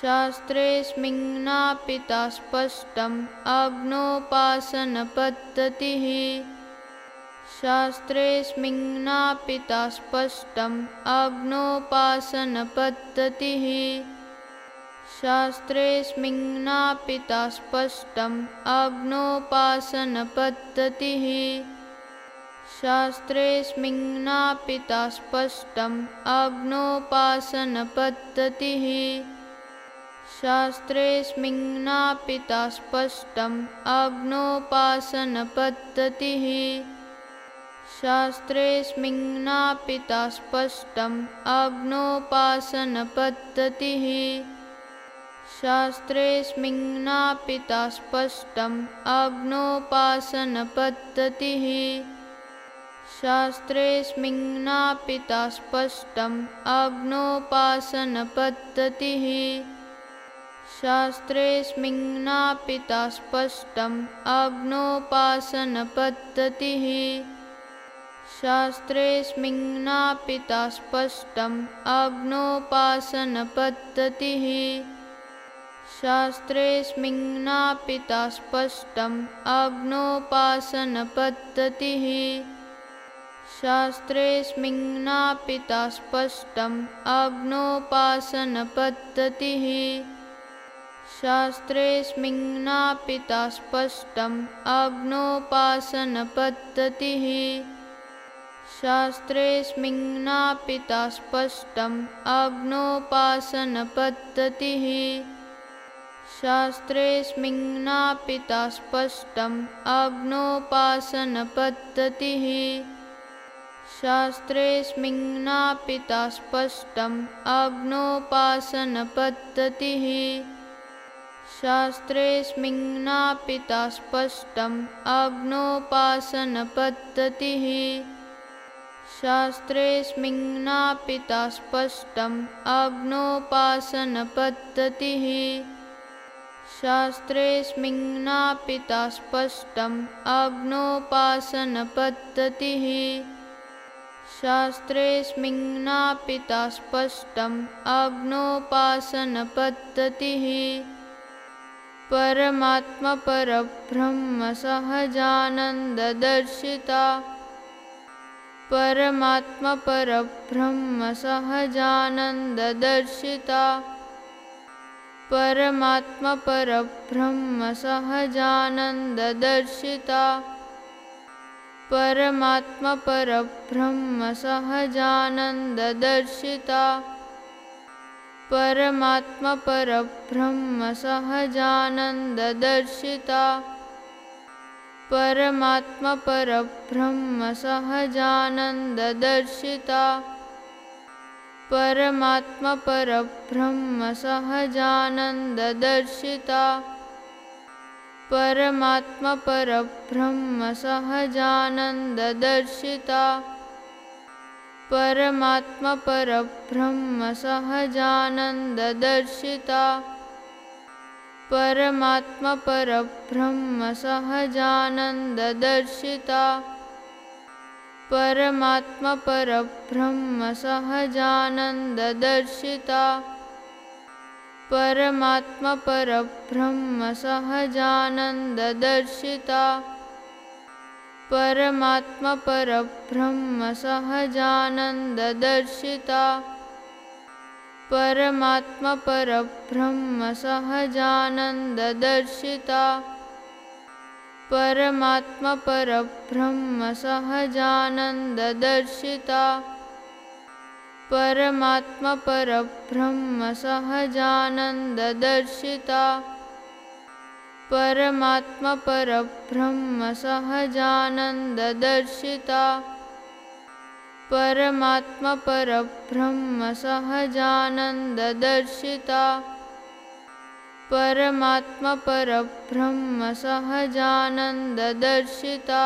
शास्त्रेऽस्मिन्नापिता स्पष्टम् अग्नोपासनपद्धतिः शास्त्रेऽस्मिन्नापिता स्पष्टम् अग्नोपासनपद्धतिः शास्त्रेऽस्मिन्नापिता स्पष्टम् अग्नोपासनपद्धतिः शास्त्रेऽस्मिन्नापिता स्पष्टम् अग्नोपासनपद्धतिः शास्त्रेऽस्मिन्नापिता स्पष्टम् अग्नोपासनपद्धतिः शास्त्रेऽस्मिन्नापिता स्पष्टम् अग्नोपासनपद्धतिः शास्त्रेऽस्मिन्नापिता स्पष्टम् अग्नोपासनपद्धतिः शास्त्रेऽस्मिन्नापिता स्पष्टम् अग्नोपासनपद्धतिः शास्त्रेऽस्मिन्नापिता स्पष्टम् अग्नोपासनपद्धतिः शास्त्रेऽस्मिन्नापिता स्पष्टम् अग्नोपासनपद्धतिः शास्त्रेऽस्मिन्नापिता स्पष्टम् अग्नोपासनपद्धतिः शास्त्रेऽस्मिन्नापिता स्पष्टम् अग्नोपासनपद्धतिः शास्त्रेऽस्मिन्नापिता स्पष्टम् अग्नोपासनपद्धतिः शास्त्रेऽस्मिन्नापिता स्पष्टम् अग्नोपासनपद्धतिः शास्त्रेऽस्मिन्नापिता स्पष्टम् अग्नोपासनपद्धतिः शास्त्रेऽस्मिन्नापिता स्पष्टम् अग्नोपासनपद्धतिः शास्त्रेऽस्मिन्नापिता स्पष्टम् अग्नोपासनपद्धतिः शास्त्रेऽस्मिन्नापिता स्पष्टम् अग्नोपासनपद्धतिः शास्त्रेऽस्मिन्नापिता स्पष्टम् अग्नोपासनपद्धतिः शास्त्रेऽस्मिन्नापिता स्पष्टम् अग्नोपासनपद्धतिः परमात्मपरब्रह्मसहजानन्ददर्शिता परमात्मपरब्रह्मसहजानन्ददर्शिता परमात्मपरब्रह्मसहजानन्ददर्शिता परमात्मपरब्रह्मसहजानन्ददर्शिता परमात्मपरब्रह्मसहजानन्ददर्शिता परमात्मपरब्रह्मसहजानन्ददर्शिता परमात्मपरब्रह्मसहजानन्ददर्शिता परमात्मपरब्रह्मसहजानन्ददर्शिता परमात्मपरब्रह्मसहजानन्ददर्शिता परमात्मपरब्रह्मसहजानन्ददर्शिता परमात्मपरब्रह्मसहजानन्ददर्शिता परमात्मपरब्रह्मसहजानन्ददर्शिता परमात्मपरब्रह्मसहजानन्ददर्शिता परमात्मपरब्रह्मसहजानन्ददर्शिता परमात्मपरब्रह्मसहजानन्ददर्शिता परमात्मपरब्रह्मसहजानन्ददर्शिता परमात्मपरब्रह्मसहजानन्ददर्शिता परमात्मपरब्रह्मसहजानन्ददर्शिता परमात्मपरब्रह्मसहजानन्ददर्शिता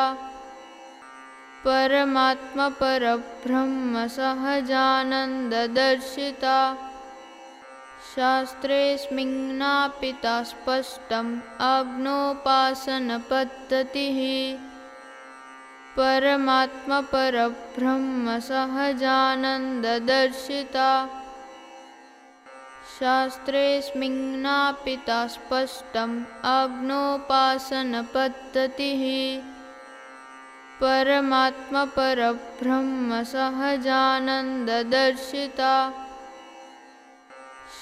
परमात्मपरब्रह्मसहजानन्ददर्शिता शास्त्रेऽस्मिन्नापिता स्पष्टम् अग्नोपासनपद्धतिः परमात्मपरब्रह्मसहजानन्ददर्शिता। शास्त्रेऽस्मिन्नापिता स्पष्टम् अग्नोपासनपद्धतिः परमात्मपरब्रह्मसहजानन्ददर्शिता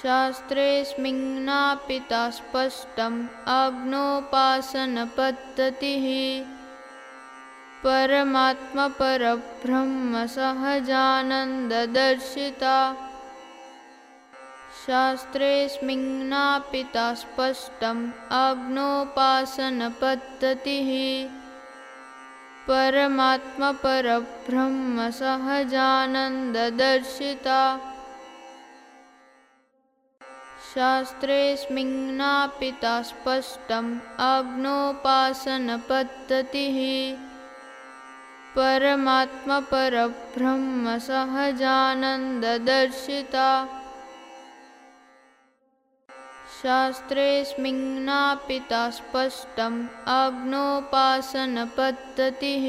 शास्त्रेऽस्मिन्नापिता स्पष्टम् अग्नोपासनपद्धतिः परमात्मपरब्रह्मसहजानन्ददर्शिता शास्त्रेऽस्मिन्नापिता स्पष्टम् अग्नोपासनपद्धतिः परमात्मपरब्रह्मसहजानन्ददर्शिता शास्त्रेऽस्मिन्नापिता स्पष्टम् अग्नोपासनपद्धतिः परमात्मपरब्रह्मसहजानन्ददर्शिता। शास्त्रेऽस्मिन्नापिता स्पष्टम् अग्नोपासनपद्धतिः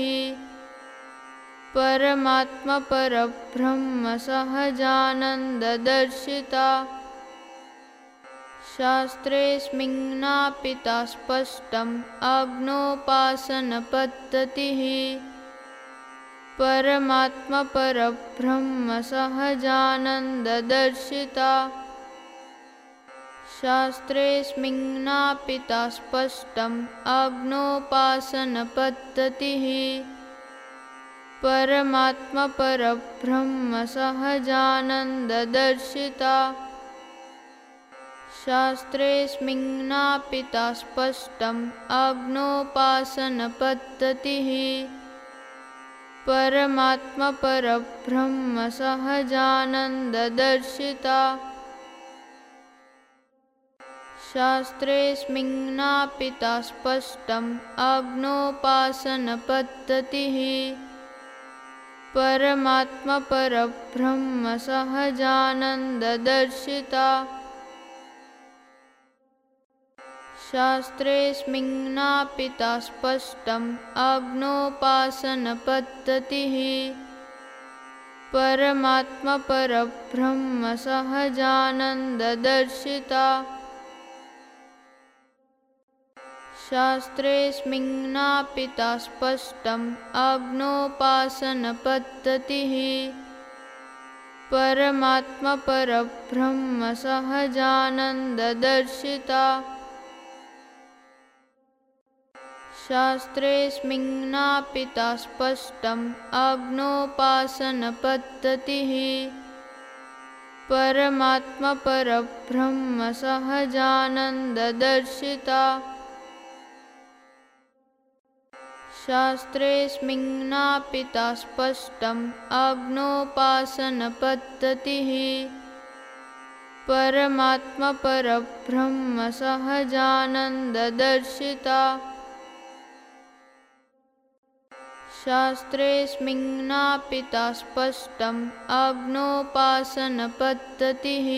परमात्मपरब्रह्मसहजानन्ददर्शिता शास्त्रेऽस्मिन्नापिता स्पष्टम् अग्नोपासनपद्धतिः परमात्मपरब्रह्मसहजानन्ददर्शिता शास्त्रेऽस्मिन्नापिता स्पष्टम् अग्नोपासनपद्धतिः परमात्मपरब्रह्मसहजानन्ददर्शिता शास्त्रेऽस्मिन्नापिता स्पष्टम् अग्नोपासनपद्धतिः परमात्मपरब्रह्मसहजानन्ददर्शिता। शास्त्रेऽस्मिन्नापिता स्पष्टम् अग्नोपासनपद्धतिः परमात्मपरब्रह्मसहजानन्ददर्शिता शास्त्रेऽस्मिन्नापिता स्पष्टम् अग्नोपासनपद्धतिः परमात्मपरब्रह्मसहजानन्ददर्शिता। शास्त्रेऽस्मिन्नापिता स्पष्टम् अग्नोपासनपद्धतिः परमात्मपरब्रह्मसहजानन्ददर्शिता शास्त्रेऽस्मिन्नापिता स्पष्टम् अग्नोपासनपद्धतिः परमात्मपरब्रह्मसहजानन्ददर्शिता। शास्त्रेऽस्मिन्नापिता स्पष्टम् अग्नोपासनपद्धतिः परमात्मपरब्रह्मसहजानन्ददर्शिता शास्त्रेऽस्मिन्नापिता स्पष्टम् अग्नोपासनपद्धतिः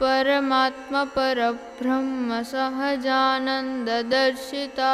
परमात्मपरब्रह्मसहजानन्ददर्शिता